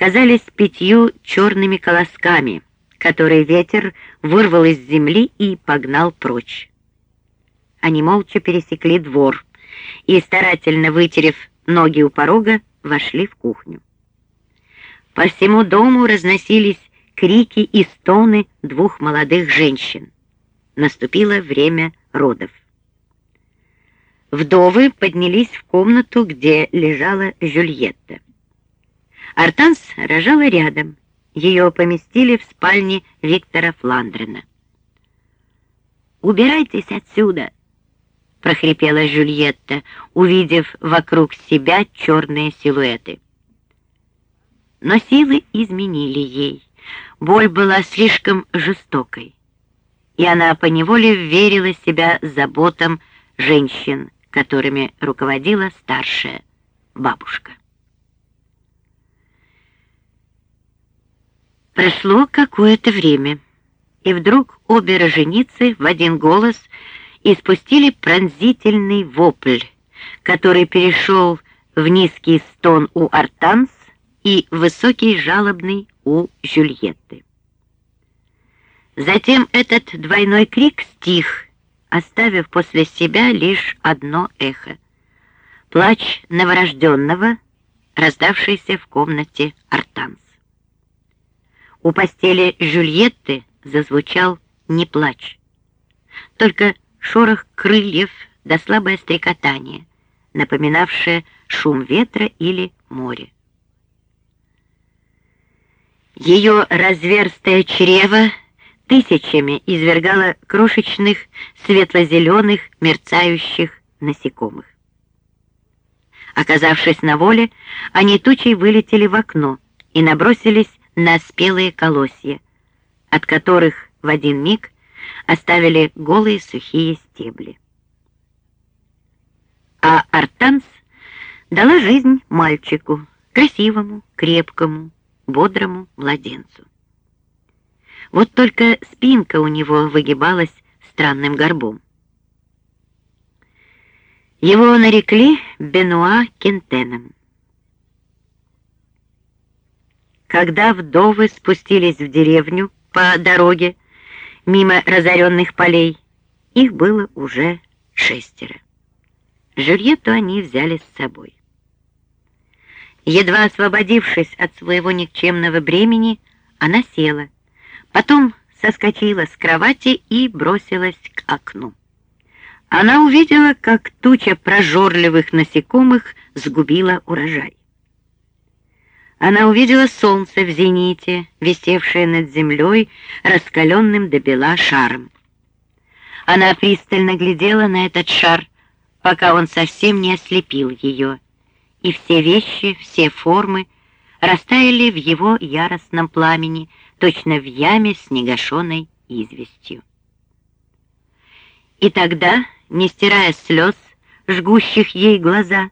казались пятью черными колосками, которые ветер вырвал из земли и погнал прочь. Они молча пересекли двор и, старательно вытерев ноги у порога, вошли в кухню. По всему дому разносились крики и стоны двух молодых женщин. Наступило время родов. Вдовы поднялись в комнату, где лежала Жюльетта. Артанс рожала рядом. Ее поместили в спальне Виктора Фландрена. «Убирайтесь отсюда!» — прохрипела Жюльетта, увидев вокруг себя черные силуэты. Но силы изменили ей. Боль была слишком жестокой, и она поневоле верила себя заботам женщин, которыми руководила старшая бабушка. Прошло какое-то время, и вдруг обе роженицы в один голос испустили пронзительный вопль, который перешел в низкий стон у Артанс и высокий жалобный у Жюльетты. Затем этот двойной крик стих, оставив после себя лишь одно эхо. Плач новорожденного, раздавшийся в комнате Артанс. У постели Жюльетты зазвучал не плач, только шорох крыльев да слабое стрекотание, напоминавшее шум ветра или море. Ее разверстое чрево тысячами извергало крошечных светло-зеленых мерцающих насекомых. Оказавшись на воле, они тучей вылетели в окно и набросились на спелые колосья, от которых в один миг оставили голые сухие стебли. А Артанс дала жизнь мальчику, красивому, крепкому, бодрому младенцу. Вот только спинка у него выгибалась странным горбом. Его нарекли Бенуа Кентеном. Когда вдовы спустились в деревню по дороге мимо разоренных полей, их было уже шестеро. Жюльетту они взяли с собой. Едва освободившись от своего никчемного бремени, она села, потом соскочила с кровати и бросилась к окну. Она увидела, как туча прожорливых насекомых сгубила урожай. Она увидела солнце в зените, висевшее над землей, раскаленным до бела шаром. Она пристально глядела на этот шар, пока он совсем не ослепил ее, и все вещи, все формы растаяли в его яростном пламени, точно в яме с негашенной известью. И тогда, не стирая слез, жгущих ей глаза,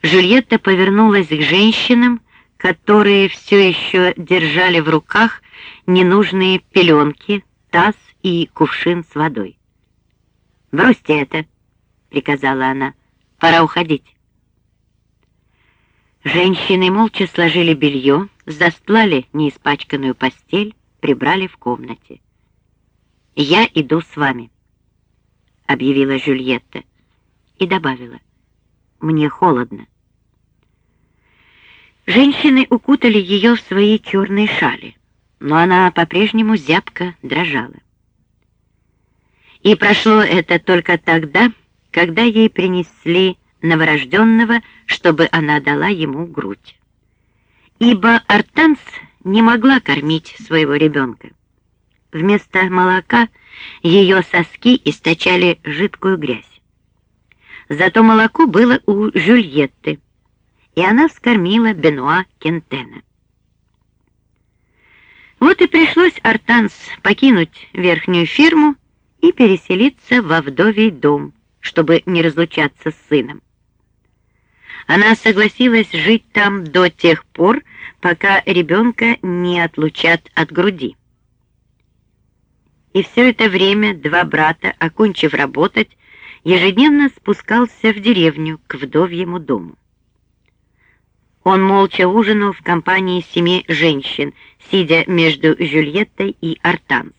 Жюльетта повернулась к женщинам, которые все еще держали в руках ненужные пеленки, таз и кувшин с водой. «Бросьте это!» — приказала она. «Пора уходить». Женщины молча сложили белье, застлали неиспачканную постель, прибрали в комнате. «Я иду с вами», — объявила Жюльетта и добавила. «Мне холодно». Женщины укутали ее в свои черные шали, но она по-прежнему зябко дрожала. И прошло это только тогда, когда ей принесли новорожденного, чтобы она дала ему грудь. Ибо Артанс не могла кормить своего ребенка. Вместо молока ее соски источали жидкую грязь. Зато молоко было у Жюльетты, и она вскормила Бенуа Кентена. Вот и пришлось Артанс покинуть верхнюю фирму и переселиться во вдовий дом, чтобы не разлучаться с сыном. Она согласилась жить там до тех пор, пока ребенка не отлучат от груди. И все это время два брата, окончив работать, ежедневно спускался в деревню к вдовьему дому. Он молча ужинал в компании семи женщин, сидя между Жюльеттой и Артанс.